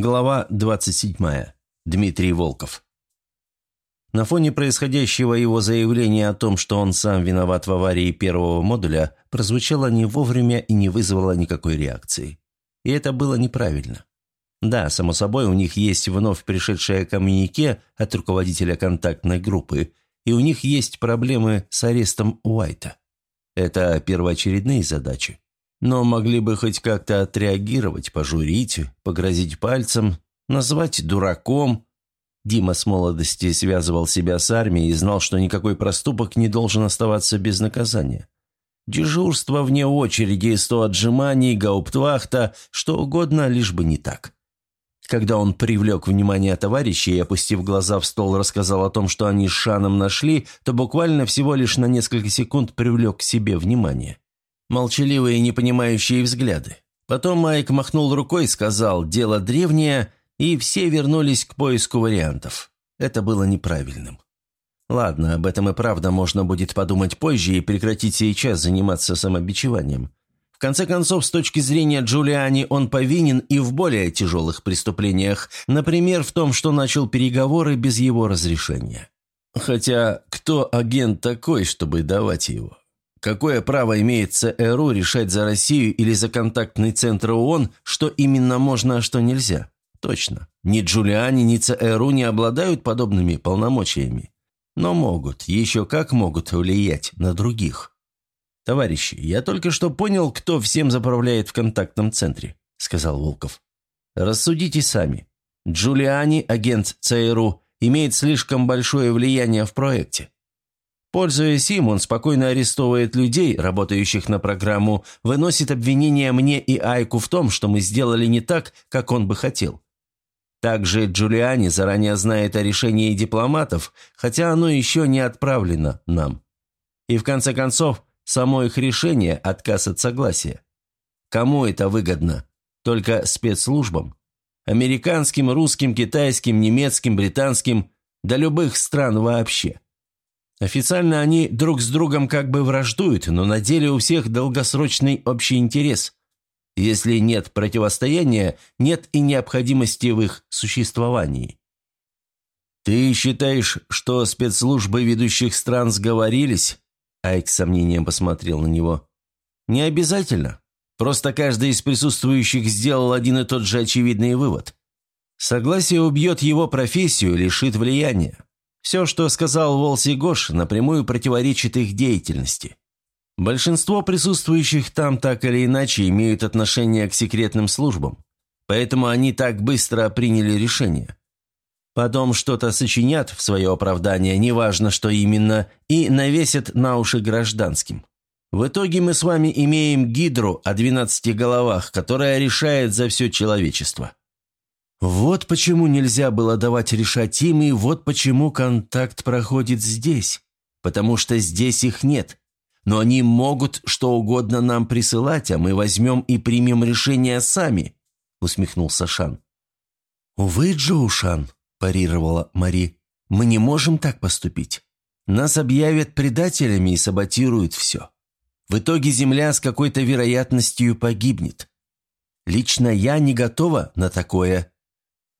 Глава 27. Дмитрий Волков. На фоне происходящего его заявления о том, что он сам виноват в аварии первого модуля, прозвучало не вовремя и не вызвало никакой реакции. И это было неправильно. Да, само собой, у них есть вновь пришедшее коммюнике от руководителя контактной группы, и у них есть проблемы с арестом Уайта. Это первоочередные задачи. Но могли бы хоть как-то отреагировать, пожурить, погрозить пальцем, назвать дураком. Дима с молодости связывал себя с армией и знал, что никакой проступок не должен оставаться без наказания. Дежурство вне очереди, сто отжиманий, гауптвахта, что угодно, лишь бы не так. Когда он привлек внимание товарищей и, опустив глаза в стол, рассказал о том, что они с Шаном нашли, то буквально всего лишь на несколько секунд привлек к себе внимание. Молчаливые непонимающие взгляды. Потом Майк махнул рукой сказал «дело древнее», и все вернулись к поиску вариантов. Это было неправильным. Ладно, об этом и правда можно будет подумать позже и прекратить сейчас заниматься самобичеванием. В конце концов, с точки зрения Джулиани, он повинен и в более тяжелых преступлениях, например, в том, что начал переговоры без его разрешения. Хотя, кто агент такой, чтобы давать его? Какое право имеет ЦРУ решать за Россию или за контактный центр ООН, что именно можно, а что нельзя? Точно. Ни Джулиани, ни ЦРУ не обладают подобными полномочиями. Но могут, еще как могут влиять на других. «Товарищи, я только что понял, кто всем заправляет в контактном центре», — сказал Волков. «Рассудите сами. Джулиани, агент ЦРУ, имеет слишком большое влияние в проекте. Пользуясь им, он спокойно арестовывает людей, работающих на программу, выносит обвинения мне и Айку в том, что мы сделали не так, как он бы хотел. Также Джулиани заранее знает о решении дипломатов, хотя оно еще не отправлено нам. И в конце концов, само их решение – отказ от согласия. Кому это выгодно? Только спецслужбам? Американским, русским, китайским, немецким, британским, да любых стран вообще. Официально они друг с другом как бы враждуют, но на деле у всех долгосрочный общий интерес. Если нет противостояния, нет и необходимости в их существовании. «Ты считаешь, что спецслужбы ведущих стран сговорились?» Айк с сомнением посмотрел на него. «Не обязательно. Просто каждый из присутствующих сделал один и тот же очевидный вывод. Согласие убьет его профессию, лишит влияния. Все, что сказал Волси Гош, напрямую противоречит их деятельности. Большинство присутствующих там так или иначе имеют отношение к секретным службам, поэтому они так быстро приняли решение. Потом что-то сочинят в свое оправдание, неважно, что именно, и навесят на уши гражданским. В итоге мы с вами имеем гидру о 12 головах, которая решает за все человечество. Вот почему нельзя было давать решать им, и вот почему контакт проходит здесь. Потому что здесь их нет. Но они могут что угодно нам присылать, а мы возьмем и примем решение сами», — усмехнулся Шан. «Увы, Джоушан», — парировала Мари, — «мы не можем так поступить. Нас объявят предателями и саботируют все. В итоге Земля с какой-то вероятностью погибнет. Лично я не готова на такое,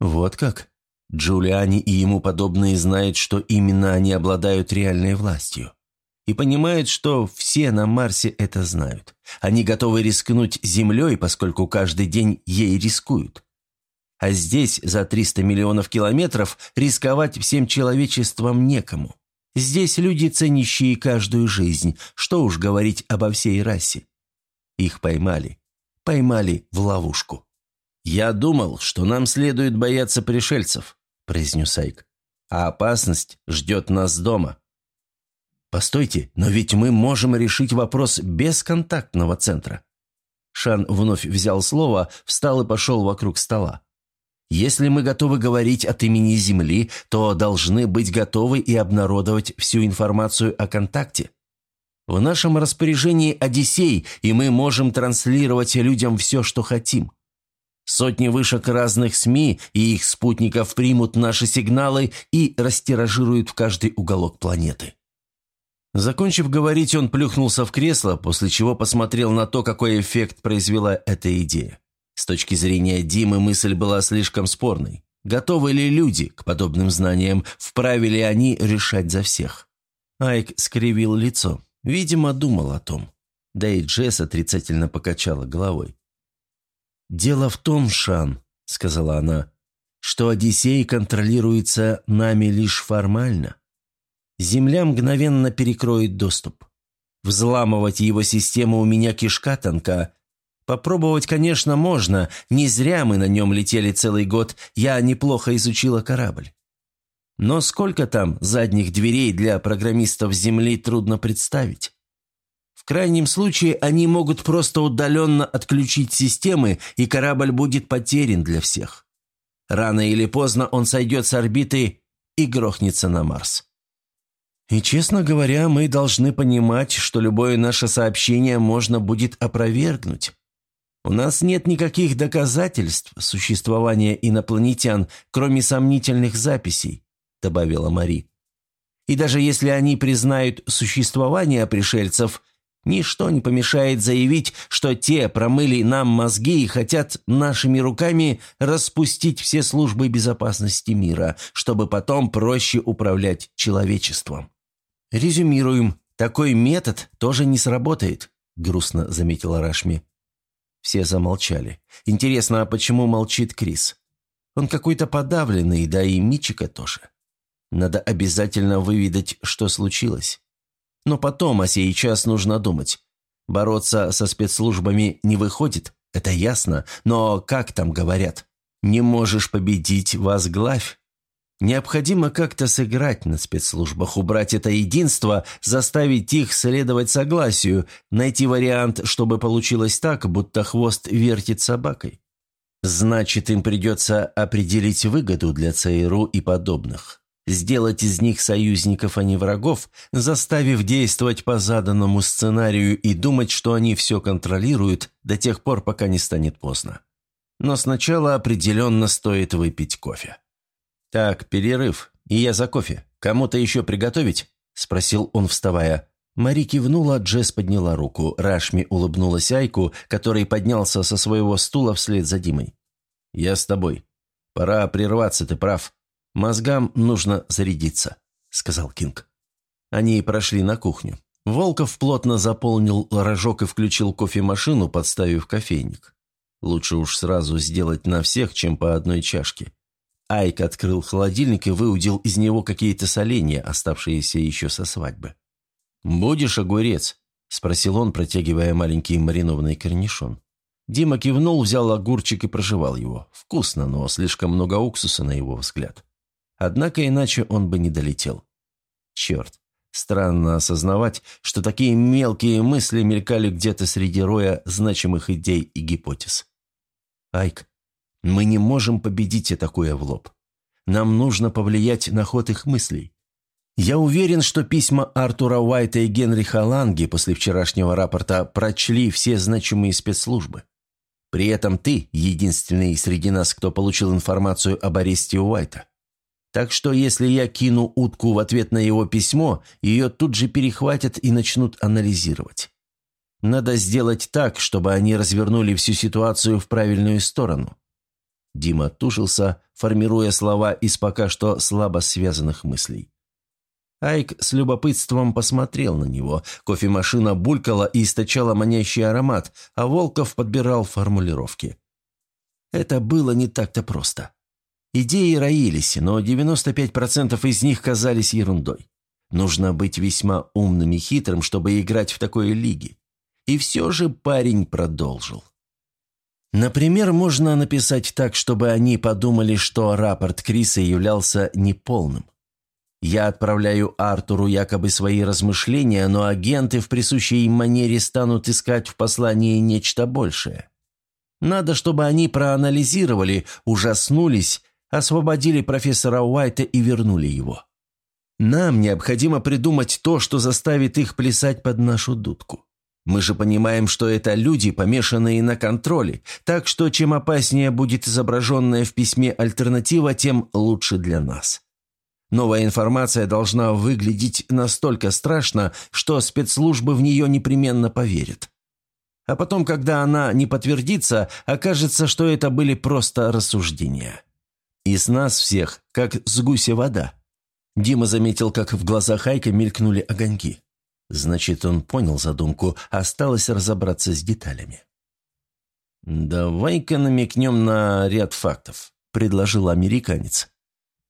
«Вот как?» Джулиани и ему подобные знают, что именно они обладают реальной властью. И понимают, что все на Марсе это знают. Они готовы рискнуть Землей, поскольку каждый день ей рискуют. А здесь, за 300 миллионов километров, рисковать всем человечеством некому. Здесь люди, ценящие каждую жизнь, что уж говорить обо всей расе. Их поймали. Поймали в ловушку. «Я думал, что нам следует бояться пришельцев», – произнес Айк. «А опасность ждет нас дома». «Постойте, но ведь мы можем решить вопрос без контактного центра». Шан вновь взял слово, встал и пошел вокруг стола. «Если мы готовы говорить от имени Земли, то должны быть готовы и обнародовать всю информацию о контакте. В нашем распоряжении Одиссей, и мы можем транслировать людям все, что хотим. Сотни вышек разных СМИ и их спутников примут наши сигналы и растиражируют в каждый уголок планеты. Закончив говорить, он плюхнулся в кресло, после чего посмотрел на то, какой эффект произвела эта идея. С точки зрения Димы мысль была слишком спорной. Готовы ли люди к подобным знаниям, вправе ли они решать за всех? Айк скривил лицо. Видимо, думал о том. Да и Джесс отрицательно покачала головой. «Дело в том, Шан», — сказала она, — «что Одиссей контролируется нами лишь формально. Земля мгновенно перекроет доступ. Взламывать его систему у меня кишка тонка. Попробовать, конечно, можно. Не зря мы на нем летели целый год. Я неплохо изучила корабль. Но сколько там задних дверей для программистов Земли трудно представить. Крайнем случае они могут просто удаленно отключить системы, и корабль будет потерян для всех. Рано или поздно он сойдет с орбиты и грохнется на Марс. И, честно говоря, мы должны понимать, что любое наше сообщение можно будет опровергнуть. У нас нет никаких доказательств существования инопланетян, кроме сомнительных записей», – добавила Мари. «И даже если они признают существование пришельцев, ничто не помешает заявить, что те промыли нам мозги и хотят нашими руками распустить все службы безопасности мира, чтобы потом проще управлять человечеством». «Резюмируем. Такой метод тоже не сработает», – грустно заметила Рашми. Все замолчали. Интересно, а почему молчит Крис? Он какой-то подавленный, да и Мичика тоже. Надо обязательно выведать, что случилось. Но потом, а сейчас нужно думать. Бороться со спецслужбами не выходит, это ясно, но как там говорят? Не можешь победить, возглавь. Необходимо как-то сыграть на спецслужбах, убрать это единство, заставить их следовать согласию, найти вариант, чтобы получилось так, будто хвост вертит собакой. Значит, им придется определить выгоду для ЦРУ и подобных. Сделать из них союзников, а не врагов, заставив действовать по заданному сценарию и думать, что они все контролируют до тех пор, пока не станет поздно. Но сначала определенно стоит выпить кофе. «Так, перерыв, и я за кофе. Кому-то еще приготовить?» – спросил он, вставая. Мари кивнула, Джесс подняла руку. Рашми улыбнулась Айку, который поднялся со своего стула вслед за Димой. «Я с тобой. Пора прерваться, ты прав. Мозгам нужно зарядиться», – сказал Кинг. Они прошли на кухню. Волков плотно заполнил рожок и включил кофемашину, подставив кофейник. Лучше уж сразу сделать на всех, чем по одной чашке. Айк открыл холодильник и выудил из него какие-то соленья, оставшиеся еще со свадьбы. «Будешь огурец?» – спросил он, протягивая маленький маринованный корнишон. Дима кивнул, взял огурчик и прожевал его. Вкусно, но слишком много уксуса на его взгляд. Однако иначе он бы не долетел. Черт, странно осознавать, что такие мелкие мысли мелькали где-то среди роя значимых идей и гипотез. «Айк, мы не можем победить атакуя в лоб. Нам нужно повлиять на ход их мыслей. Я уверен, что письма Артура Уайта и Генриха Ланги после вчерашнего рапорта прочли все значимые спецслужбы. При этом ты единственный среди нас, кто получил информацию об аресте Уайта. Так что если я кину утку в ответ на его письмо, ее тут же перехватят и начнут анализировать. Надо сделать так, чтобы они развернули всю ситуацию в правильную сторону. Дима тушился, формируя слова из пока что слабо связанных мыслей. Айк с любопытством посмотрел на него. Кофемашина булькала и источала манящий аромат, а Волков подбирал формулировки. Это было не так-то просто. Идеи роились, но 95% из них казались ерундой. Нужно быть весьма умным и хитрым, чтобы играть в такой лиге. И все же парень продолжил. Например, можно написать так, чтобы они подумали, что рапорт Криса являлся неполным. Я отправляю Артуру якобы свои размышления, но агенты в присущей им манере станут искать в послании нечто большее. Надо, чтобы они проанализировали, ужаснулись, освободили профессора Уайта и вернули его. Нам необходимо придумать то, что заставит их плясать под нашу дудку. Мы же понимаем, что это люди, помешанные на контроле, так что чем опаснее будет изображенная в письме альтернатива, тем лучше для нас. Новая информация должна выглядеть настолько страшно, что спецслужбы в нее непременно поверят. А потом, когда она не подтвердится, окажется, что это были просто рассуждения. И с нас всех, как с гуся вода. Дима заметил, как в глазах Хайка мелькнули огоньки. Значит, он понял задумку, осталось разобраться с деталями. «Давай-ка намекнем на ряд фактов», – предложил американец.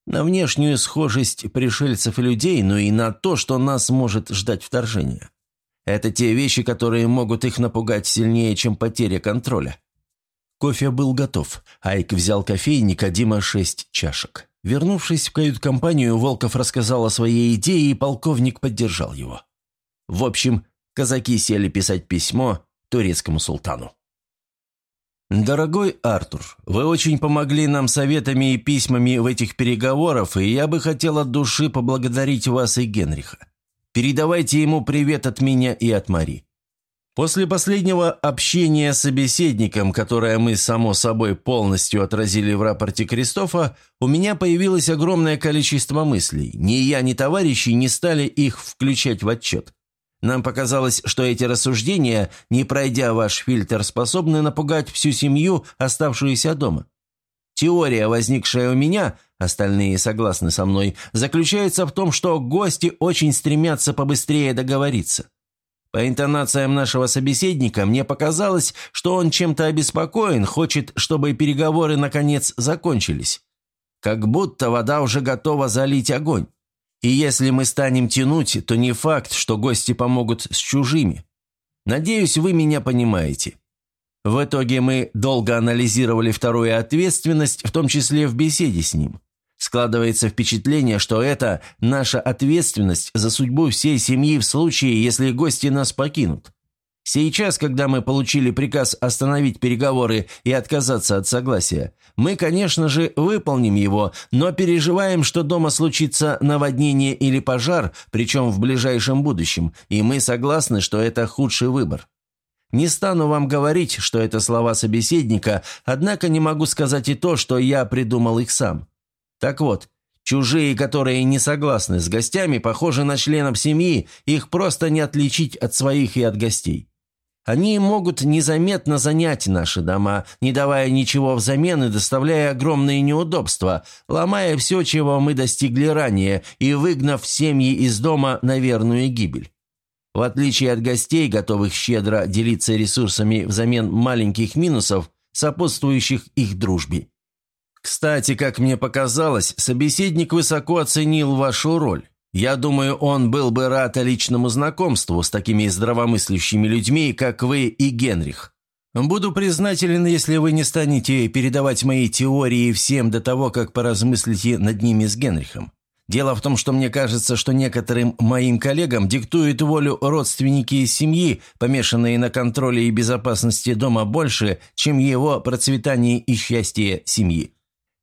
«На внешнюю схожесть пришельцев и людей, но и на то, что нас может ждать вторжение. Это те вещи, которые могут их напугать сильнее, чем потеря контроля». Кофе был готов. Айк взял кофейник, а Дима шесть чашек. Вернувшись в кают-компанию, Волков рассказал о своей идее, и полковник поддержал его. В общем, казаки сели писать письмо турецкому султану. «Дорогой Артур, вы очень помогли нам советами и письмами в этих переговорах, и я бы хотел от души поблагодарить вас и Генриха. Передавайте ему привет от меня и от Мари. После последнего общения с собеседником, которое мы, само собой, полностью отразили в рапорте Кристофа, у меня появилось огромное количество мыслей. Ни я, ни товарищи не стали их включать в отчет. Нам показалось, что эти рассуждения, не пройдя ваш фильтр, способны напугать всю семью, оставшуюся дома. Теория, возникшая у меня, остальные согласны со мной, заключается в том, что гости очень стремятся побыстрее договориться. По интонациям нашего собеседника мне показалось, что он чем-то обеспокоен, хочет, чтобы переговоры наконец закончились. Как будто вода уже готова залить огонь. И если мы станем тянуть, то не факт, что гости помогут с чужими. Надеюсь, вы меня понимаете. В итоге мы долго анализировали вторую ответственность, в том числе в беседе с ним. Складывается впечатление, что это наша ответственность за судьбу всей семьи в случае, если гости нас покинут. Сейчас, когда мы получили приказ остановить переговоры и отказаться от согласия, мы, конечно же, выполним его, но переживаем, что дома случится наводнение или пожар, причем в ближайшем будущем, и мы согласны, что это худший выбор. Не стану вам говорить, что это слова собеседника, однако не могу сказать и то, что я придумал их сам. Так вот, чужие, которые не согласны с гостями, похожи на членов семьи, их просто не отличить от своих и от гостей. Они могут незаметно занять наши дома, не давая ничего взамен и доставляя огромные неудобства, ломая все, чего мы достигли ранее, и выгнав семьи из дома на верную гибель. В отличие от гостей, готовых щедро делиться ресурсами взамен маленьких минусов, сопутствующих их дружбе. Кстати, как мне показалось, собеседник высоко оценил вашу роль. Я думаю, он был бы рад личному знакомству с такими здравомыслящими людьми, как вы и Генрих. Буду признателен, если вы не станете передавать мои теории всем до того, как поразмыслите над ними с Генрихом. Дело в том, что мне кажется, что некоторым моим коллегам диктуют волю родственники из семьи, помешанные на контроле и безопасности дома больше, чем его процветание и счастье семьи.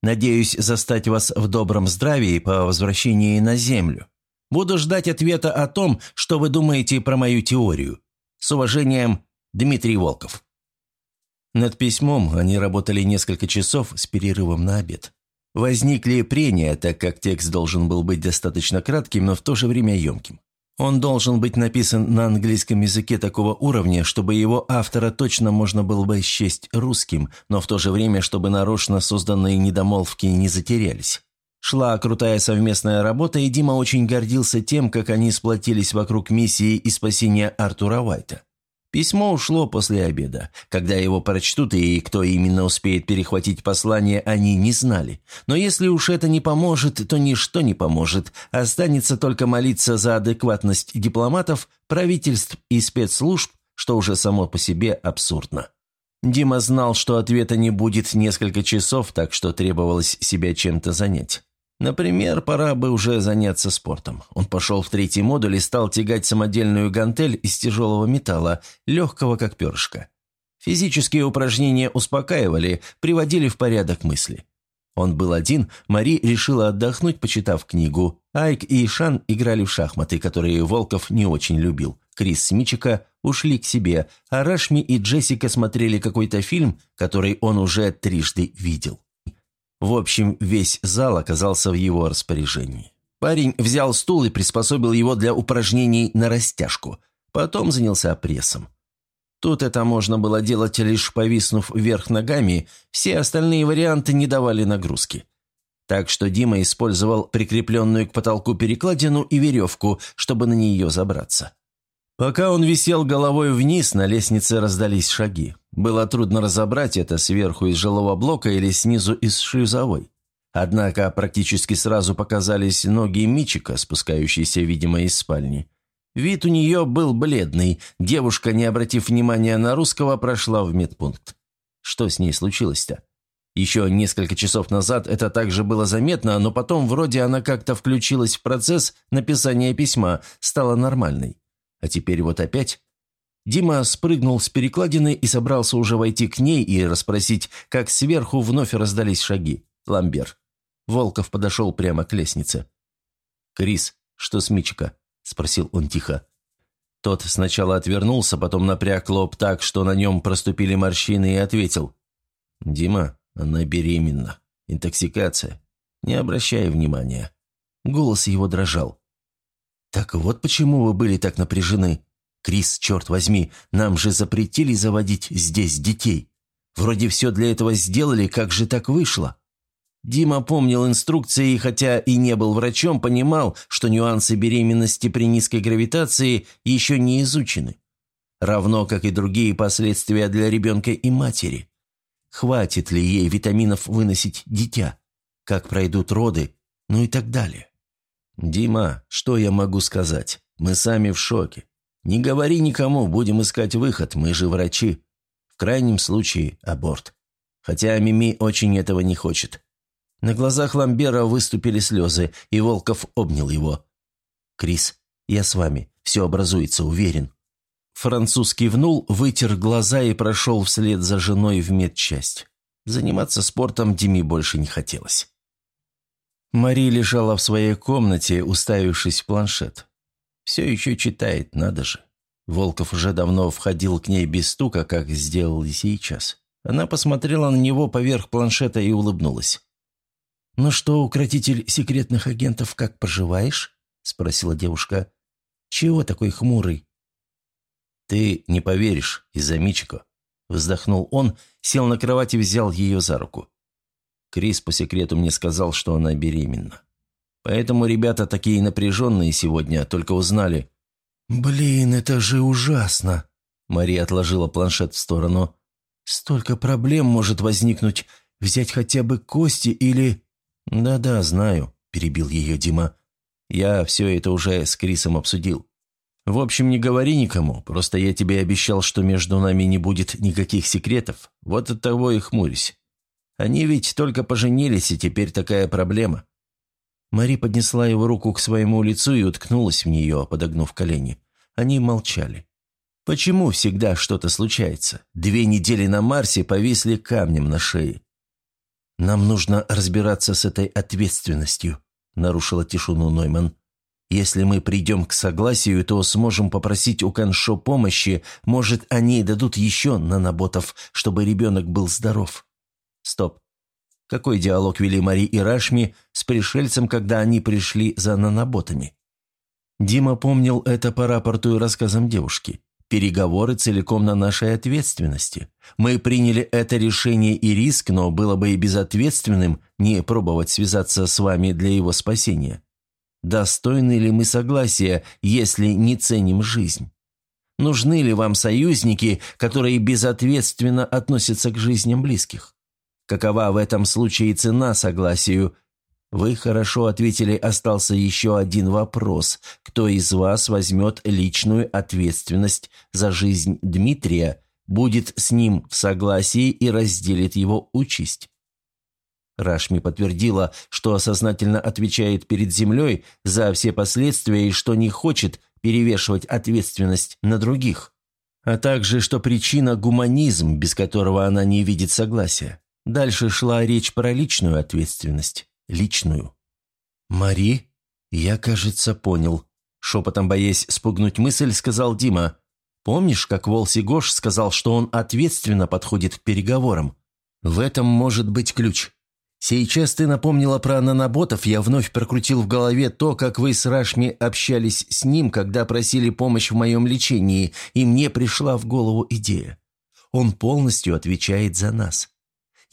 Надеюсь застать вас в добром здравии по возвращении на Землю. Буду ждать ответа о том, что вы думаете про мою теорию. С уважением, Дмитрий Волков». Над письмом они работали несколько часов с перерывом на обед. Возникли прения, так как текст должен был быть достаточно кратким, но в то же время емким. Он должен быть написан на английском языке такого уровня, чтобы его автора точно можно было бы счесть русским, но в то же время, чтобы нарочно созданные недомолвки не затерялись. Шла крутая совместная работа, и Дима очень гордился тем, как они сплотились вокруг миссии и спасения Артура Уайта. Письмо ушло после обеда. Когда его прочтут и кто именно успеет перехватить послание, они не знали. Но если уж это не поможет, то ничто не поможет. Останется только молиться за адекватность дипломатов, правительств и спецслужб, что уже само по себе абсурдно. Дима знал, что ответа не будет несколько часов, так что требовалось себя чем-то занять. Например, пора бы уже заняться спортом. Он пошел в третий модуль и стал тягать самодельную гантель из тяжелого металла, легкого как перышко. Физические упражнения успокаивали, приводили в порядок мысли. Он был один, Мари решила отдохнуть, почитав книгу. Айк и Шан играли в шахматы, которые Волков не очень любил. Крис с Мичика ушли к себе, а Рашми и Джессика смотрели какой-то фильм, который он уже трижды видел. В общем, весь зал оказался в его распоряжении. Парень взял стул и приспособил его для упражнений на растяжку. Потом занялся прессом. Тут это можно было делать, лишь повиснув вверх ногами, все остальные варианты не давали нагрузки. Так что Дима использовал прикрепленную к потолку перекладину и веревку, чтобы на нее забраться. Пока он висел головой вниз, на лестнице раздались шаги. Было трудно разобрать это сверху из жилого блока или снизу из шлюзовой. Однако практически сразу показались ноги Мичика, спускающиеся, видимо, из спальни. Вид у нее был бледный. Девушка, не обратив внимания на русского, прошла в медпункт. Что с ней случилось-то? Еще несколько часов назад это также было заметно, но потом вроде она как-то включилась в процесс написания письма, стала нормальной. А теперь вот опять. Дима спрыгнул с перекладины и собрался уже войти к ней и расспросить, как сверху вновь раздались шаги. Ламбер. Волков подошел прямо к лестнице. «Крис, что с Мичика?» – спросил он тихо. Тот сначала отвернулся, потом напряг лоб так, что на нем проступили морщины, и ответил. «Дима, она беременна. Интоксикация. Не обращай внимания». Голос его дрожал. «Так вот почему вы были так напряжены. Крис, черт возьми, нам же запретили заводить здесь детей. Вроде все для этого сделали, как же так вышло?» Дима помнил инструкции и, хотя и не был врачом, понимал, что нюансы беременности при низкой гравитации еще не изучены. Равно, как и другие последствия для ребенка и матери. Хватит ли ей витаминов выносить дитя? Как пройдут роды? Ну и так далее. «Дима, что я могу сказать? Мы сами в шоке. Не говори никому, будем искать выход, мы же врачи. В крайнем случае аборт. Хотя Мими очень этого не хочет». На глазах Ламбера выступили слезы, и Волков обнял его. «Крис, я с вами. Все образуется, уверен». Француз кивнул, вытер глаза и прошел вслед за женой в медчасть. Заниматься спортом Диме больше не хотелось. Мари лежала в своей комнате, уставившись в планшет. Все еще читает, надо же. Волков уже давно входил к ней без стука, как сделал и сейчас. Она посмотрела на него поверх планшета и улыбнулась. «Ну что, укротитель секретных агентов, как поживаешь?» – спросила девушка. «Чего такой хмурый?» «Ты не поверишь из-за Мичико», – вздохнул он, сел на кровать и взял ее за руку. Крис по секрету мне сказал, что она беременна. Поэтому ребята такие напряженные сегодня, только узнали. «Блин, это же ужасно!» Мария отложила планшет в сторону. «Столько проблем может возникнуть. Взять хотя бы кости или...» «Да-да, знаю», – перебил ее Дима. «Я все это уже с Крисом обсудил. В общем, не говори никому, просто я тебе обещал, что между нами не будет никаких секретов. Вот от того и хмурюсь. Они ведь только поженились, и теперь такая проблема». Мари поднесла его руку к своему лицу и уткнулась в нее, подогнув колени. Они молчали. «Почему всегда что-то случается? Две недели на Марсе повисли камнем на шее. «Нам нужно разбираться с этой ответственностью», – нарушила тишину Нойман. «Если мы придем к согласию, то сможем попросить у Каншо помощи. Может, они дадут еще наноботов, чтобы ребенок был здоров». Стоп. Какой диалог вели Мари и Рашми с пришельцем, когда они пришли за наноботами? Дима помнил это по рапорту и рассказам девушки. Переговоры целиком на нашей ответственности. Мы приняли это решение и риск, но было бы и безответственным не пробовать связаться с вами для его спасения. Достойны ли мы согласия, если не ценим жизнь? Нужны ли вам союзники, которые безответственно относятся к жизням близких? Какова в этом случае цена согласию? Вы хорошо ответили, остался еще один вопрос. Кто из вас возьмет личную ответственность за жизнь Дмитрия, будет с ним в согласии и разделит его участь? Рашми подтвердила, что осознательно отвечает перед землей за все последствия и что не хочет перевешивать ответственность на других, а также что причина – гуманизм, без которого она не видит согласия. Дальше шла речь про личную ответственность. Личную. «Мари, я, кажется, понял», – шепотом боясь спугнуть мысль, сказал Дима. «Помнишь, как Волси Гош сказал, что он ответственно подходит к переговорам? В этом может быть ключ. Сейчас ты напомнила про наноботов, я вновь прокрутил в голове то, как вы с Рашми общались с ним, когда просили помощь в моем лечении, и мне пришла в голову идея. Он полностью отвечает за нас.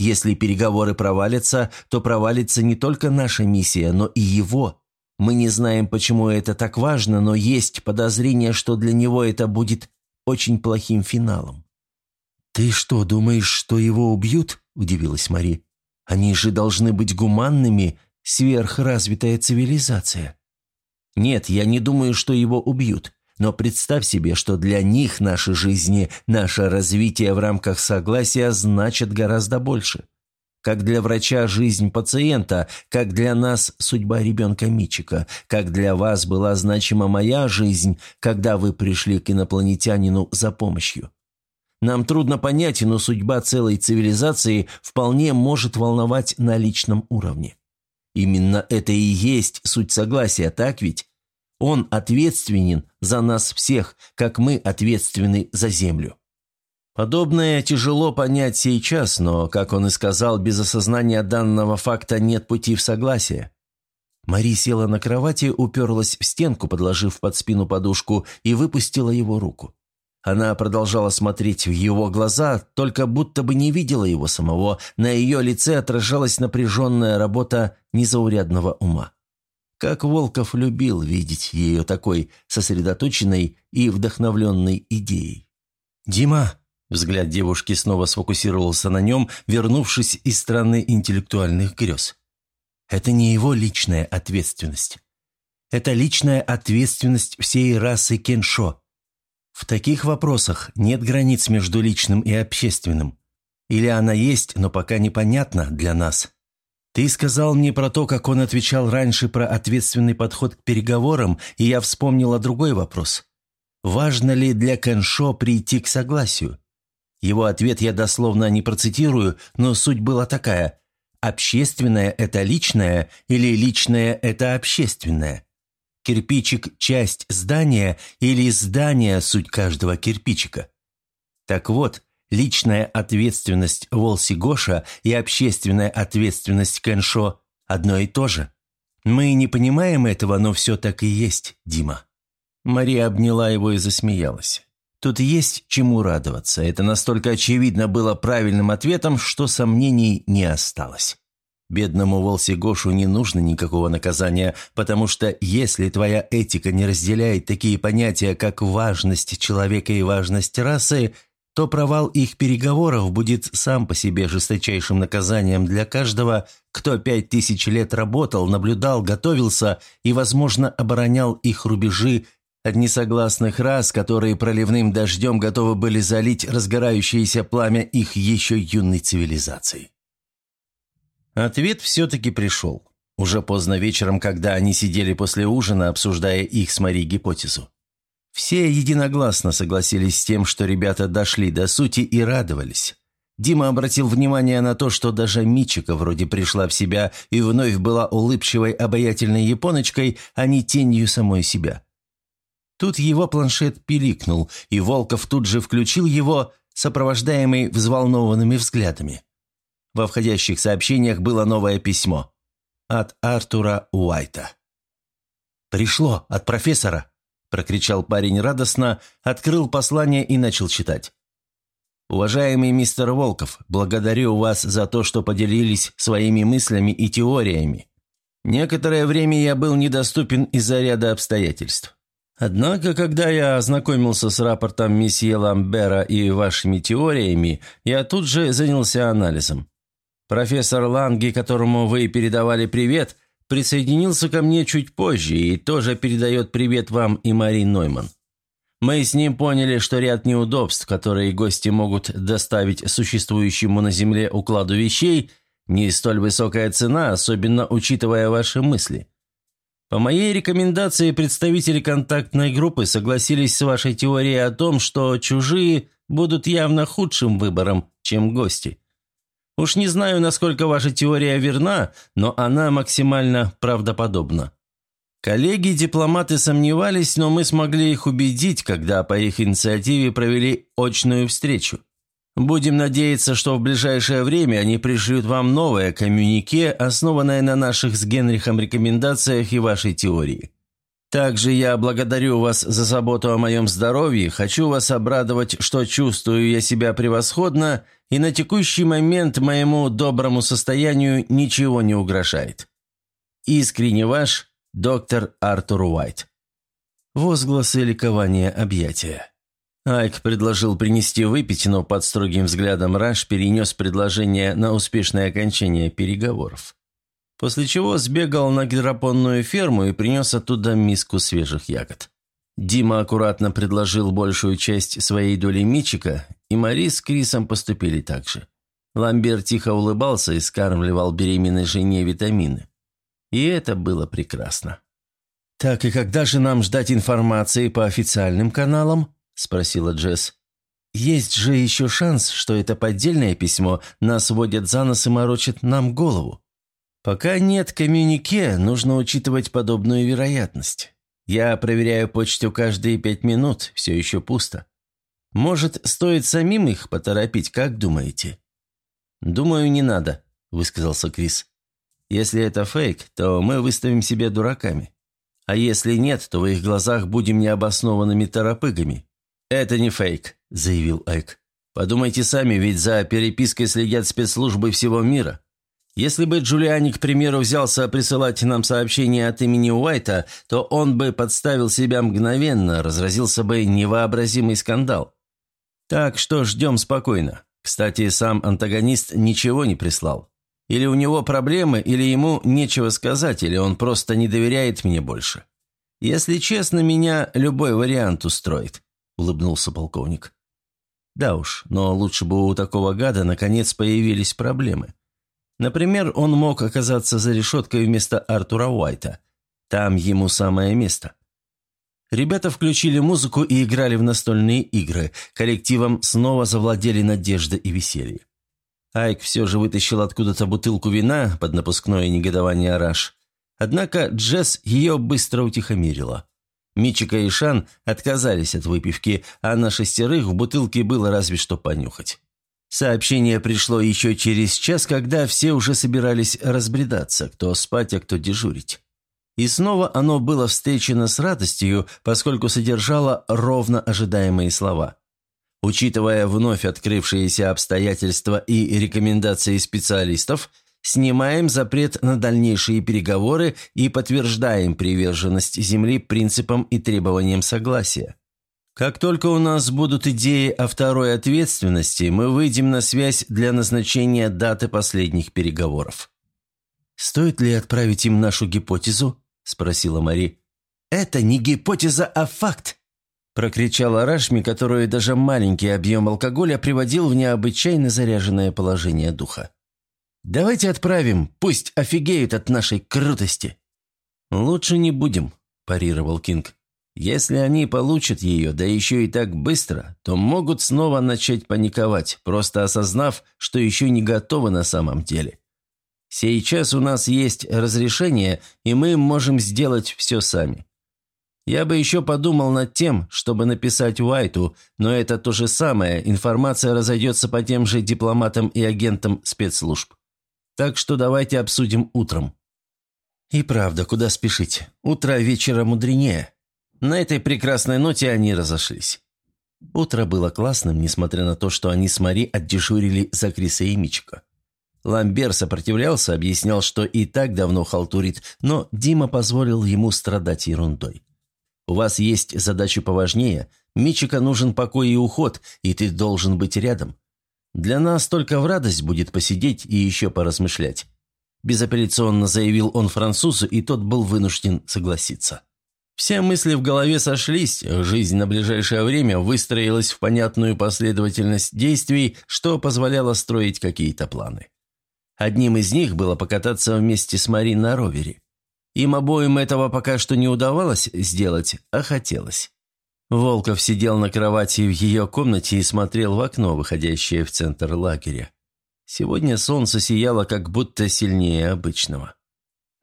Если переговоры провалятся, то провалится не только наша миссия, но и его. Мы не знаем, почему это так важно, но есть подозрение, что для него это будет очень плохим финалом. «Ты что, думаешь, что его убьют?» – удивилась Мари. «Они же должны быть гуманными, сверхразвитая цивилизация». «Нет, я не думаю, что его убьют. Но представь себе, что для них наши жизни, наше развитие в рамках согласия значит гораздо больше. Как для врача жизнь пациента, как для нас судьба ребенка Мичика, как для вас была значима моя жизнь, когда вы пришли к инопланетянину за помощью. Нам трудно понять, но судьба целой цивилизации вполне может волновать на личном уровне. Именно это и есть суть согласия, так ведь? Он ответственен за нас всех, как мы ответственны за Землю. Подобное тяжело понять сейчас, но, как он и сказал, без осознания данного факта нет пути в согласие. Мари села на кровати, уперлась в стенку, подложив под спину подушку, и выпустила его руку. Она продолжала смотреть в его глаза, только будто бы не видела его самого. На ее лице отражалась напряженная работа незаурядного ума. Как Волков любил видеть ее такой сосредоточенной и вдохновленной идеей. «Дима!» Взгляд девушки снова сфокусировался на нем, вернувшись из страны интеллектуальных грез. Это не его личная ответственность. Это личная ответственность всей расы Кеншо. В таких вопросах нет границ между личным и общественным. Или она есть, но пока непонятна для нас. Ты сказал мне про то, как он отвечал раньше про ответственный подход к переговорам, и я вспомнила другой вопрос. Важно ли для Кеншо прийти к согласию? Его ответ я дословно не процитирую, но суть была такая. Общественное – это личное или личное – это общественное? Кирпичик – часть здания или здание – суть каждого кирпичика? Так вот, личная ответственность Волси Гоша и общественная ответственность Кэншо – одно и то же. Мы не понимаем этого, но все так и есть, Дима. Мария обняла его и засмеялась. Тут есть чему радоваться. Это настолько очевидно было правильным ответом, что сомнений не осталось. Бедному Волси Гошу не нужно никакого наказания, потому что если твоя этика не разделяет такие понятия, как важность человека и важность расы, то провал их переговоров будет сам по себе жесточайшим наказанием для каждого, кто пять тысяч лет работал, наблюдал, готовился и, возможно, оборонял их рубежи от несогласных рас, которые проливным дождем готовы были залить разгорающееся пламя их еще юной цивилизации. Ответ все-таки пришел. Уже поздно вечером, когда они сидели после ужина, обсуждая их с Мари гипотезу. Все единогласно согласились с тем, что ребята дошли до сути и радовались. Дима обратил внимание на то, что даже Мичика вроде пришла в себя и вновь была улыбчивой, обаятельной японочкой, а не тенью самой себя. Тут его планшет пиликнул, и Волков тут же включил его, сопровождаемый взволнованными взглядами. Во входящих сообщениях было новое письмо. От Артура Уайта. «Пришло, от профессора!» – прокричал парень радостно, открыл послание и начал читать. «Уважаемый мистер Волков, благодарю вас за то, что поделились своими мыслями и теориями. Некоторое время я был недоступен из-за ряда обстоятельств. Однако, когда я ознакомился с рапортом месье Ламбера и вашими теориями, я тут же занялся анализом. Профессор Ланги, которому вы передавали привет, присоединился ко мне чуть позже и тоже передает привет вам и Мари Нойман. Мы с ним поняли, что ряд неудобств, которые гости могут доставить существующему на Земле укладу вещей, не столь высокая цена, особенно учитывая ваши мысли. По моей рекомендации представители контактной группы согласились с вашей теорией о том, что чужие будут явно худшим выбором, чем гости. Уж не знаю, насколько ваша теория верна, но она максимально правдоподобна. Коллеги-дипломаты сомневались, но мы смогли их убедить, когда по их инициативе провели очную встречу. Будем надеяться, что в ближайшее время они пришлют вам новое коммюнике, основанное на наших с Генрихом рекомендациях и вашей теории. Также я благодарю вас за заботу о моем здоровье, хочу вас обрадовать, что чувствую я себя превосходно, и на текущий момент моему доброму состоянию ничего не угрожает. Искренне ваш, доктор Артур Уайт. Возгласы ликования объятия. Айк предложил принести выпить, но под строгим взглядом Раш перенес предложение на успешное окончание переговоров. После чего сбегал на гидропонную ферму и принес оттуда миску свежих ягод. Дима аккуратно предложил большую часть своей доли Мичика, и Мари с Крисом поступили так же. Ламбер тихо улыбался и скармливал беременной жене витамины. И это было прекрасно. «Так и когда же нам ждать информации по официальным каналам?» – спросила Джесс. «Есть же еще шанс, что это поддельное письмо, нас водят за нос и морочат нам голову». Пока нет коммюнике, нужно учитывать подобную вероятность. Я проверяю почту каждые пять минут, все еще пусто. Может, стоит самим их поторопить, как думаете?» «Думаю, не надо», – высказался Крис. «Если это фейк, то мы выставим себя дураками. А если нет, то в их глазах будем необоснованными торопыгами». «Это не фейк», – заявил Айк. «Подумайте сами, ведь за перепиской следят спецслужбы всего мира. Если бы Джулиани, к примеру, взялся присылать нам сообщение от имени Уайта, то он бы подставил себя мгновенно, разразился бы невообразимый скандал. Так что ждем спокойно. Кстати, сам антагонист ничего не прислал. Или у него проблемы, или ему нечего сказать, или он просто не доверяет мне больше. Если честно, меня любой вариант устроит», — улыбнулся полковник. «Да уж, но лучше бы у такого гада наконец появились проблемы». Например, он мог оказаться за решеткой вместо Артура Уайта. Там ему самое место. Ребята включили музыку и играли в настольные игры. Коллективом снова завладели надежда и веселье. Айк все же вытащил откуда-то бутылку вина под напускное негодование Раш. Однако Джесс ее быстро утихомирила. Мичика и Шан отказались от выпивки, а на шестерых в бутылке было разве что понюхать. Сообщение пришло еще через час, когда все уже собирались разбредаться, кто спать, а кто дежурить. И снова оно было встречено с радостью, поскольку содержало ровно ожидаемые слова. Учитывая вновь открывшиеся обстоятельства и рекомендации специалистов, снимаем запрет на дальнейшие переговоры и подтверждаем приверженность Земли принципам и требованиям согласия. Как только у нас будут идеи о второй ответственности, мы выйдем на связь для назначения даты последних переговоров». «Стоит ли отправить им нашу гипотезу?» – спросила Мари. «Это не гипотеза, а факт!» – прокричала Рашми, которую даже маленький объем алкоголя приводил в необычайно заряженное положение духа. «Давайте отправим, пусть офигеют от нашей крутости!» «Лучше не будем», – парировал Кинг. Если они получат ее, да еще и так быстро, то могут снова начать паниковать, просто осознав, что еще не готовы на самом деле. Сейчас у нас есть разрешение, и мы можем сделать все сами. Я бы еще подумал над тем, чтобы написать Уайту, но это то же самое, информация разойдется по тем же дипломатам и агентам спецслужб. Так что давайте обсудим утром. И правда, куда спешить? Утро вечера мудренее. На этой прекрасной ноте они разошлись. Утро было классным, несмотря на то, что они с Мари отдежурили за Криса и Мичика. Ламбер сопротивлялся, объяснял, что и так давно халтурит, но Дима позволил ему страдать ерундой. «У вас есть задачи поважнее. Мичика нужен покой и уход, и ты должен быть рядом. Для нас только в радость будет посидеть и еще поразмышлять». Безапелляционно заявил он французу, и тот был вынужден согласиться. Все мысли в голове сошлись, жизнь на ближайшее время выстроилась в понятную последовательность действий, что позволяло строить какие-то планы. Одним из них было покататься вместе с Мари на ровере. Им обоим этого пока что не удавалось сделать, а хотелось. Волков сидел на кровати в ее комнате и смотрел в окно, выходящее в центр лагеря. Сегодня солнце сияло как будто сильнее обычного.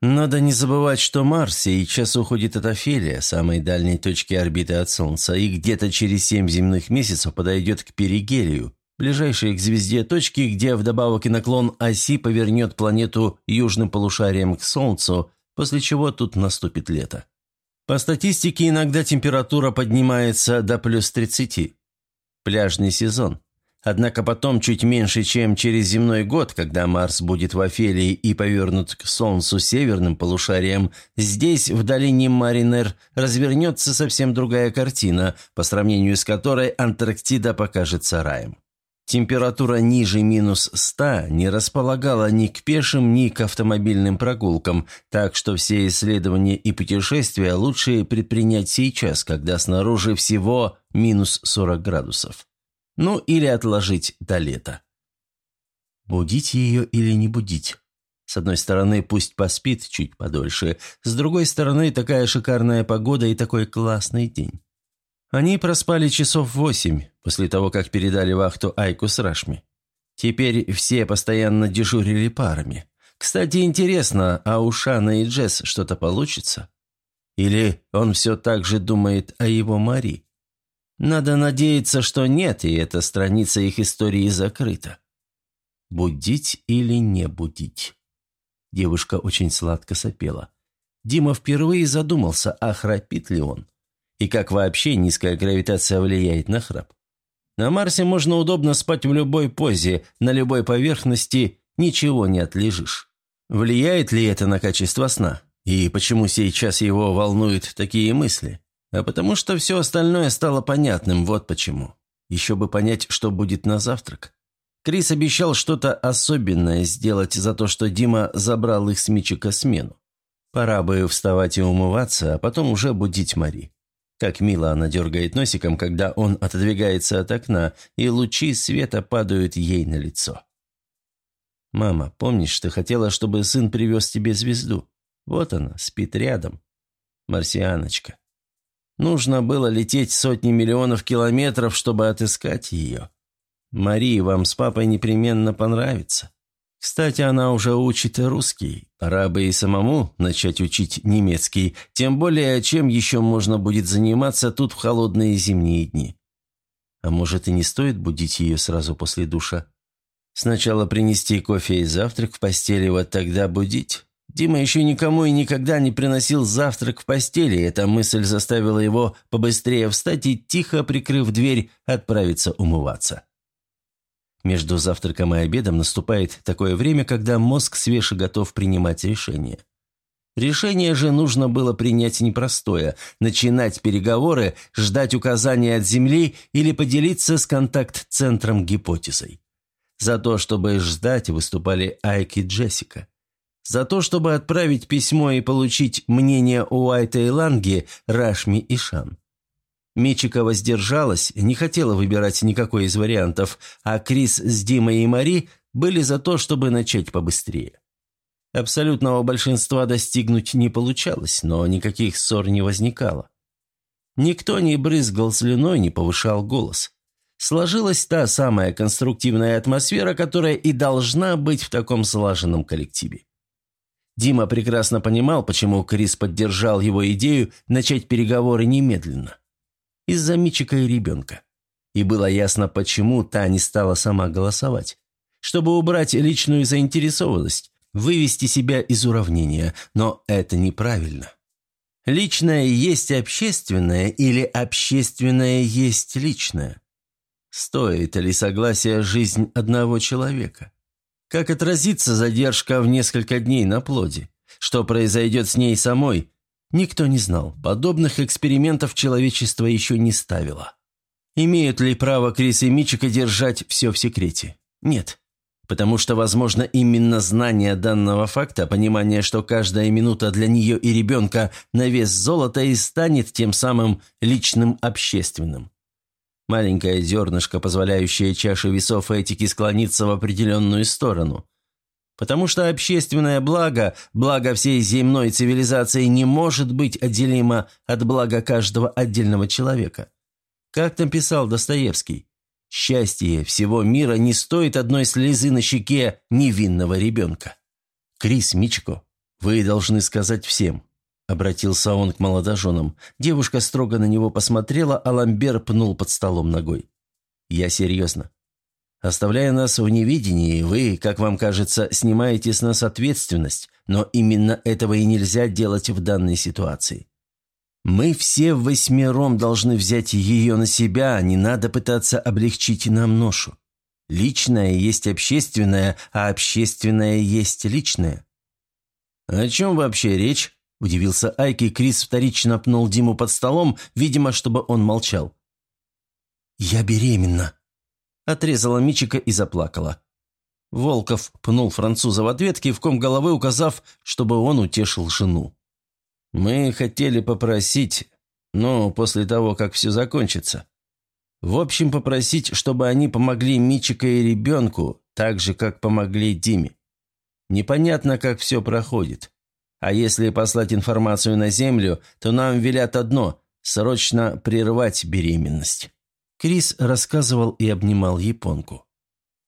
Надо не забывать, что Марс сейчас уходит от Офелия, самой дальней точки орбиты от Солнца, и где-то через семь земных месяцев подойдет к перигелию, ближайшей к звезде точки, где вдобавок и наклон оси повернет планету южным полушарием к Солнцу, после чего тут наступит лето. По статистике, иногда температура поднимается до плюс 30. Пляжный сезон. Однако потом, чуть меньше, чем через земной год, когда Марс будет в Офелии и повернут к Солнцу северным полушарием, здесь, в долине Маринер, развернется совсем другая картина, по сравнению с которой Антарктида покажется раем. Температура ниже минус 100 не располагала ни к пешим, ни к автомобильным прогулкам, так что все исследования и путешествия лучше предпринять сейчас, когда снаружи всего минус 40 градусов. Ну или отложить до лета. Будить ее или не будить? С одной стороны, пусть поспит чуть подольше, с другой стороны, такая шикарная погода и такой классный день. Они проспали часов восемь, после того, как передали вахту Айку с Рашми. Теперь все постоянно дежурили парами. Кстати, интересно, а у Шана и Джесс что-то получится? Или он все так же думает о его Мари? Надо надеяться, что нет, и эта страница их истории закрыта. Будить или не будить? Девушка очень сладко сопела. Дима впервые задумался, а храпит ли он? И как вообще низкая гравитация влияет на храп. На Марсе можно удобно спать в любой позе, на любой поверхности, ничего не отлежишь. Влияет ли это на качество сна? И почему сейчас его волнуют такие мысли? А потому что все остальное стало понятным, вот почему. Еще бы понять, что будет на завтрак. Крис обещал что-то особенное сделать за то, что Дима забрал их с Мичика смену. Пора бы вставать и умываться, а потом уже будить Мари. Как мило она дергает носиком, когда он отодвигается от окна, и лучи света падают ей на лицо. «Мама, помнишь, ты хотела, чтобы сын привез тебе звезду? Вот она, спит рядом. Марсианочка. Нужно было лететь сотни миллионов километров, чтобы отыскать ее. Марии вам с папой непременно понравится. Кстати, она уже учит русский. Пора бы и самому начать учить немецкий, тем более, чем еще можно будет заниматься тут в холодные зимние дни. А может, и не стоит будить ее сразу после душа? Сначала принести кофе и завтрак в постели, вот тогда будить. Дима еще никому и никогда не приносил завтрак в постели, эта мысль заставила его побыстрее встать и, тихо прикрыв дверь, отправиться умываться. Между завтраком и обедом наступает такое время, когда мозг свеж и готов принимать решение. Решение же нужно было принять непростое – начинать переговоры, ждать указания от Земли или поделиться с контакт-центром гипотезой. За то, чтобы ждать, выступали Айк и Джессика. За то, чтобы отправить письмо и получить мнение Уайта и Ланги, Рашми и Шан. Мичика воздержалась, не хотела выбирать никакой из вариантов, а Крис с Димой и Мари были за то, чтобы начать побыстрее. Абсолютного большинства достигнуть не получалось, но никаких ссор не возникало. Никто не брызгал слюной, не повышал голос. Сложилась та самая конструктивная атмосфера, которая и должна быть в таком слаженном коллективе. Дима прекрасно понимал, почему Крис поддержал его идею начать переговоры немедленно из-за Мичика и ребенка. И было ясно, почему та не стала сама голосовать. Чтобы убрать личную заинтересованность, вывести себя из уравнения, но это неправильно. Личное есть общественное или общественное есть личное? Стоит ли согласие жизнь одного человека? Как отразится задержка в несколько дней на плоде? Что произойдет с ней самой, Никто не знал, подобных экспериментов человечество еще не ставило. Имеют ли право Крис и Мичика держать все в секрете? Нет. Потому что, возможно, именно знание данного факта, понимание, что каждая минута для нее и ребенка на вес золота и станет тем самым личным общественным. Маленькое зернышко, позволяющее чаше весов этики склониться в определенную сторону – Потому что общественное благо, благо всей земной цивилизации не может быть отделимо от блага каждого отдельного человека. Как там писал Достоевский, «Счастье всего мира не стоит одной слезы на щеке невинного ребенка». «Крис, Мичко, вы должны сказать всем», — обратился он к молодоженам. Девушка строго на него посмотрела, а Ламбер пнул под столом ногой. «Я серьезно. Оставляя нас в невидении, вы, как вам кажется, снимаете с нас ответственность, но именно этого и нельзя делать в данной ситуации. Мы все восьмером должны взять ее на себя, не надо пытаться облегчить нам ношу. Личное есть общественное, а общественное есть личное. «О чем вообще речь?» – удивился Айк, и Крис вторично пнул Диму под столом, видимо, чтобы он молчал. «Я беременна», – отрезала Мичика и заплакала. Волков пнул француза в ответ, кивком головы указав, чтобы он утешил жену. «Мы хотели попросить, но после того, как все закончится. В общем, попросить, чтобы они помогли Мичика и ребенку, так же, как помогли Диме. Непонятно, как все проходит. А если послать информацию на Землю, то нам велят одно – срочно прервать беременность». Крис рассказывал и обнимал японку.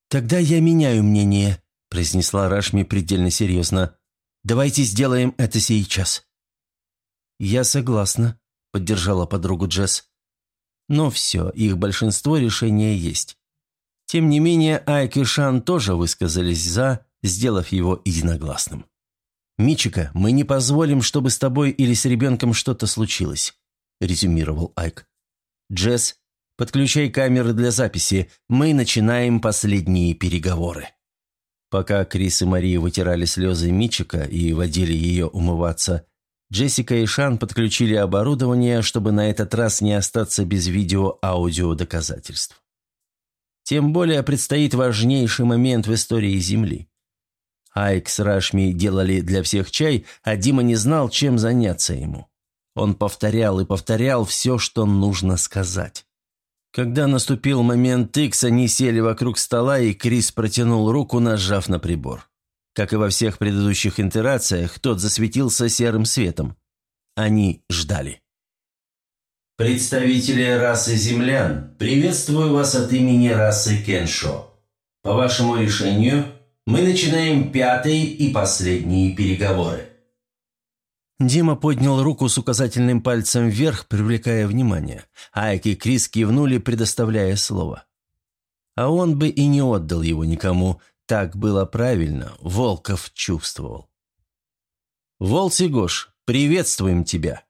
«Тогда я меняю мнение», – произнесла Рашми предельно серьезно. «Давайте сделаем это сейчас». «Я согласна», – поддержала подругу Джесс. «Но все, их большинство решения есть». Тем не менее, Айк и Шан тоже высказались «за», сделав его единогласным. «Мичика, мы не позволим, чтобы с тобой или с ребенком что-то случилось», – резюмировал Айк. «Джесс, Подключай камеры для записи. Мы начинаем последние переговоры». Пока Крис и Мария вытирали слезы Мичика и водили ее умываться, Джессика и Шан подключили оборудование, чтобы на этот раз не остаться без видео-аудио доказательств. Тем более предстоит важнейший момент в истории Земли. Айк с Рашми делали для всех чай, а Дима не знал, чем заняться ему. Он повторял и повторял все, что нужно сказать. Когда наступил момент Икс, они сели вокруг стола, и Крис протянул руку, нажав на прибор. Как и во всех предыдущих интерациях, тот засветился серым светом. Они ждали. «Представители расы землян, приветствую вас от имени расы Кеншо. По вашему решению мы начинаем пятые и последние переговоры. Дима поднял руку с указательным пальцем вверх, привлекая внимание. Айк и Крис кивнули, предоставляя слово. А он бы и не отдал его никому. Так было правильно, Волков чувствовал. «Волсигош, приветствуем тебя!»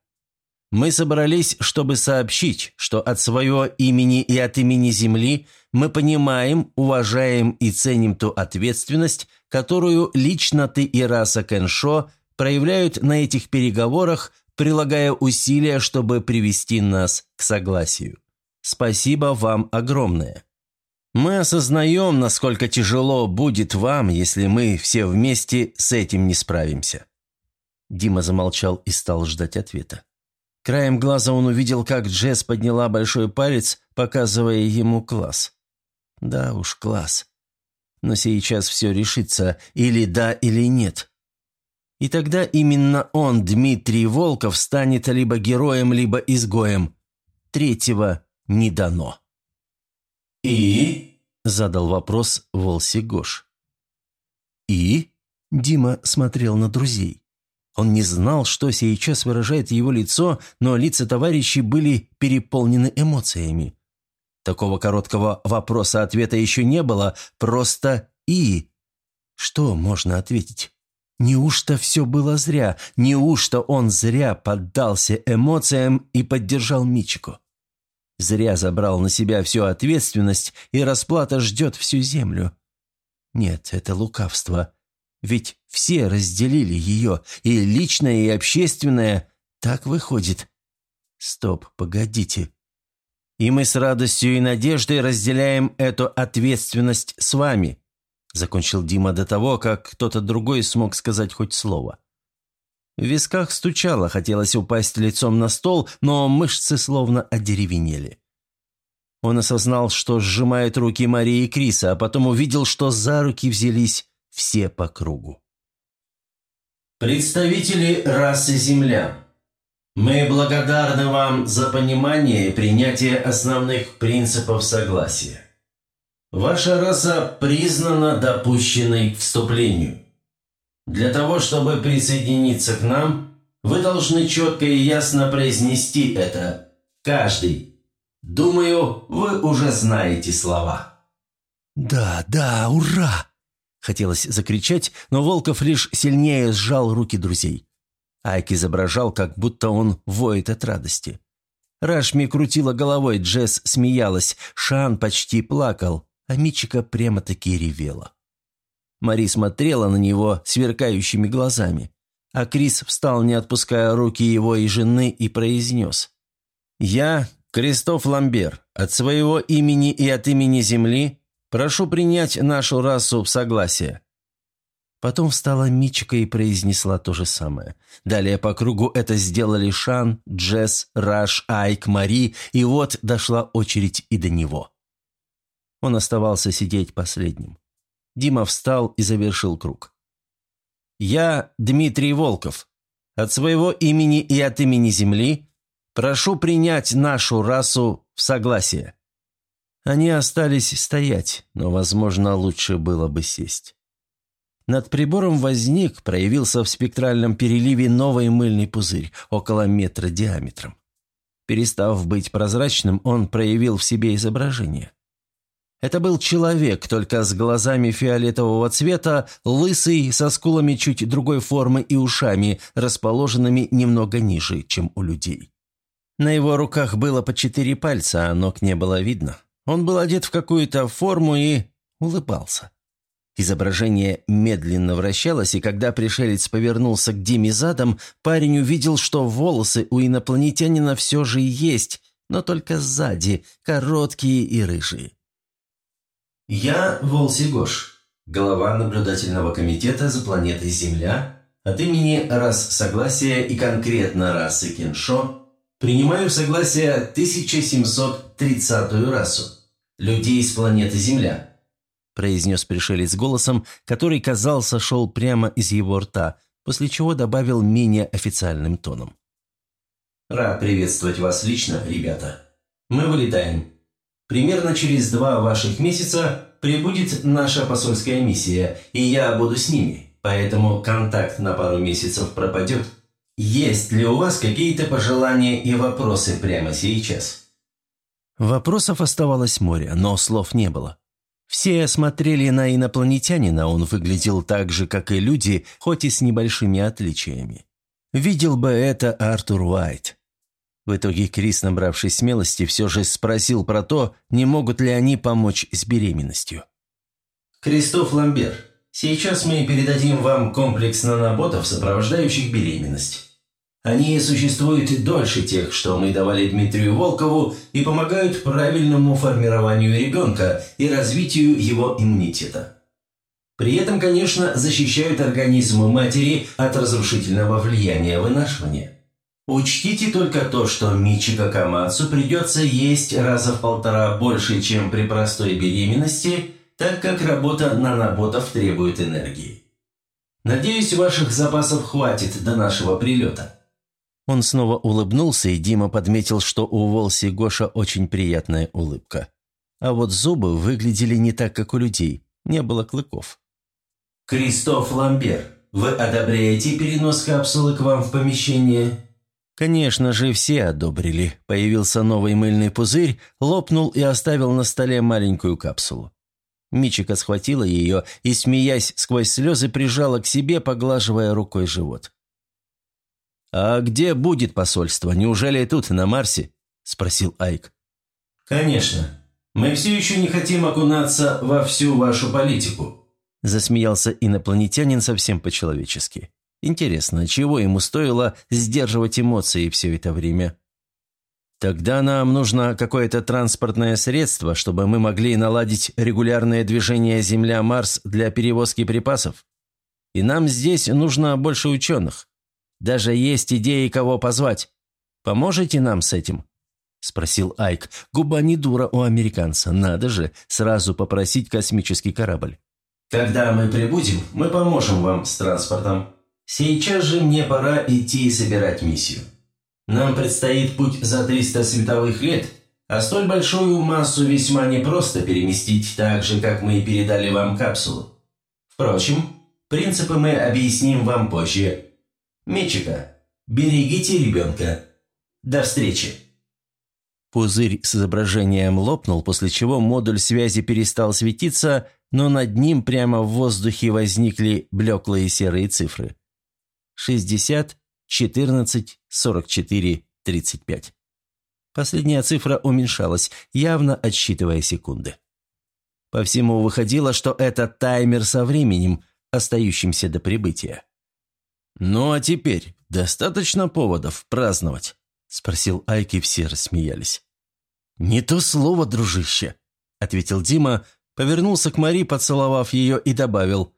Мы собрались, чтобы сообщить, что от своего имени и от имени Земли мы понимаем, уважаем и ценим ту ответственность, которую лично ты и раса Кеншо – проявляют на этих переговорах, прилагая усилия, чтобы привести нас к согласию. Спасибо вам огромное. Мы осознаем, насколько тяжело будет вам, если мы все вместе с этим не справимся». Дима замолчал и стал ждать ответа. Краем глаза он увидел, как Джесс подняла большой палец, показывая ему класс. Да уж, класс. Но сейчас все решится, или да, или нет. И тогда именно он, Дмитрий Волков, станет либо героем, либо изгоем. Третьего не дано. «И?» – задал вопрос Волси Гош. «И?» – Дима смотрел на друзей. Он не знал, что сейчас выражает его лицо, но лица товарищей были переполнены эмоциями. Такого короткого вопроса-ответа еще не было, просто «и». Что можно ответить? Неужто все было зря? Неужто он зря поддался эмоциям и поддержал Мичику? Зря забрал на себя всю ответственность, и расплата ждет всю землю. Нет, это лукавство. Ведь все разделили ее, и личное, и общественное. Так выходит. Стоп, погодите. И мы с радостью и надеждой разделяем эту ответственность с вами. Закончил Дима до того, как кто-то другой смог сказать хоть слово. В висках стучало, хотелось упасть лицом на стол, но мышцы словно одеревенели. Он осознал, что сжимает руки Марии и Криса, а потом увидел, что за руки взялись все по кругу. «Представители расы землян, мы благодарны вам за понимание и принятие основных принципов согласия. Ваша раса признана допущенной к вступлению. Для того, чтобы присоединиться к нам, вы должны четко и ясно произнести это. Каждый. Думаю, вы уже знаете слова. «Да, да, ура!» Хотелось закричать, но Волков лишь сильнее сжал руки друзей. Айк изображал, как будто он воет от радости. Рашми крутила головой, Джесс смеялась, Шан почти плакал, а Мичика прямо-таки ревела. Мари смотрела на него сверкающими глазами, а Крис встал, не отпуская руки его и жены, и произнес. «Я, Кристоф Ламбер, от своего имени и от имени Земли, прошу принять нашу расу в согласие. Потом встала Мичика и произнесла то же самое. Далее по кругу это сделали Шан, Джесс, Раш, Айк, Мари, и вот дошла очередь и до него. Он оставался сидеть последним. Дима встал и завершил круг. «Я Дмитрий Волков. От своего имени и от имени Земли прошу принять нашу расу в согласие». Они остались стоять, но, возможно, лучше было бы сесть. Над прибором возник, проявился в спектральном переливе новый мыльный пузырь, около метра диаметром. Перестав быть прозрачным, он проявил в себе изображение. Это был человек, только с глазами фиолетового цвета, лысый, со скулами чуть другой формы и ушами, расположенными немного ниже, чем у людей. На его руках было по четыре пальца, а ног не было видно. Он был одет в какую-то форму и улыбался. Изображение медленно вращалось, и когда пришелец повернулся к Диме задом, парень увидел, что волосы у инопланетянина все же есть, но только сзади, короткие и рыжие. «Я Волси Гош, глава наблюдательного комитета за планетой Земля, от имени рас Согласия и конкретно расы Кеншо, принимаю в согласие 1730 расу, людей с планеты Земля» – произнес пришелец голосом, который, казался, шел прямо из его рта, после чего добавил менее официальным тоном. «Рад приветствовать вас лично, ребята. Мы вылетаем. Примерно через два ваших месяца прибудет наша посольская миссия, и я буду с ними, поэтому контакт на пару месяцев пропадет. Есть ли у вас какие-то пожелания и вопросы прямо сейчас?» Вопросов оставалось море, но слов не было. Все смотрели на инопланетянина, он выглядел так же, как и люди, хоть и с небольшими отличиями. Видел бы это Артур Уайт. В итоге Крис, набравшись смелости, все же спросил про то, не могут ли они помочь с беременностью. «Кристоф Ламбер, сейчас мы передадим вам комплекс наноботов, сопровождающих беременность. Они существуют дольше тех, что мы давали Дмитрию Волкову, и помогают правильному формированию ребенка и развитию его иммунитета. При этом, конечно, защищают организм матери от разрушительного влияния вынашивания. Учтите только то, что Мичика Камацу придется есть раза в полтора больше, чем при простой беременности, так как работа наноботов требует энергии. Надеюсь, ваших запасов хватит до нашего прилета. Он снова улыбнулся, и Дима подметил, что у Волси Гоша очень приятная улыбка. А вот зубы выглядели не так, как у людей. Не было клыков. «Кристоф Ламбер, вы одобряете перенос капсулы к вам в помещение?» Конечно же, все одобрили. Появился новый мыльный пузырь, лопнул и оставил на столе маленькую капсулу. Мичика схватила ее и, смеясь сквозь слезы, прижала к себе, поглаживая рукой живот. «А где будет посольство? Неужели тут, на Марсе?» – спросил Айк. «Конечно. Мы все еще не хотим окунаться во всю вашу политику», – засмеялся инопланетянин совсем по-человечески. «Интересно, чего ему стоило сдерживать эмоции все это время?» «Тогда нам нужно какое-то транспортное средство, чтобы мы могли наладить регулярное движение Земля-Марс для перевозки припасов. И нам здесь нужно больше ученых. Даже есть идеи, кого позвать. Поможете нам с этим?» – спросил Айк. Губа не дура у американца. Надо же сразу попросить космический корабль. «Когда мы прибудем, мы поможем вам с транспортом. Сейчас же мне пора идти и собирать миссию. Нам предстоит путь за 300 световых лет, а столь большую массу весьма непросто переместить так же, как мы передали вам капсулу. Впрочем, принципы мы объясним вам позже, Мечика, берегите ребенка. До встречи. Пузырь с изображением лопнул, после чего модуль связи перестал светиться, но над ним прямо в воздухе возникли блеклые серые цифры. 60, 14, 44, 35. Последняя цифра уменьшалась, явно отсчитывая секунды. По всему выходило, что это таймер со временем, остающимся до прибытия. «Ну а теперь достаточно поводов праздновать?» – спросил Айки, все рассмеялись. «Не то слово, дружище», – ответил Дима, повернулся к Мари, поцеловав ее и добавил.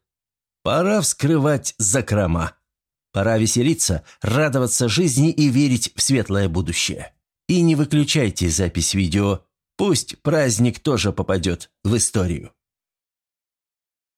«Пора вскрывать закрома. Пора веселиться, радоваться жизни и верить в светлое будущее. И не выключайте запись видео, пусть праздник тоже попадет в историю».